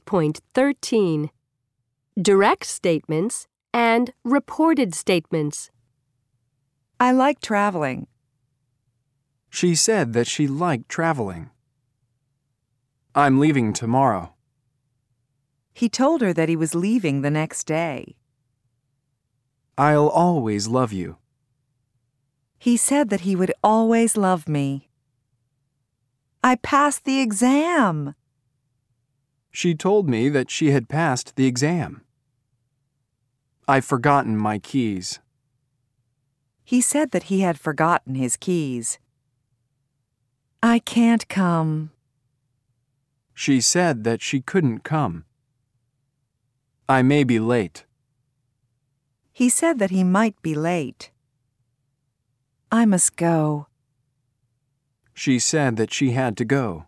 8.13 Direct statements and reported statements. I like traveling. She said that she liked traveling. I'm leaving tomorrow. He told her that he was leaving the next day. I'll always love you. He said that he would always love me. I passed the exam. She told me that she had passed the exam. I've forgotten my keys. He said that he had forgotten his keys. I can't come. She said that she couldn't come. I may be late. He said that he might be late. I must go. She said that she had to go.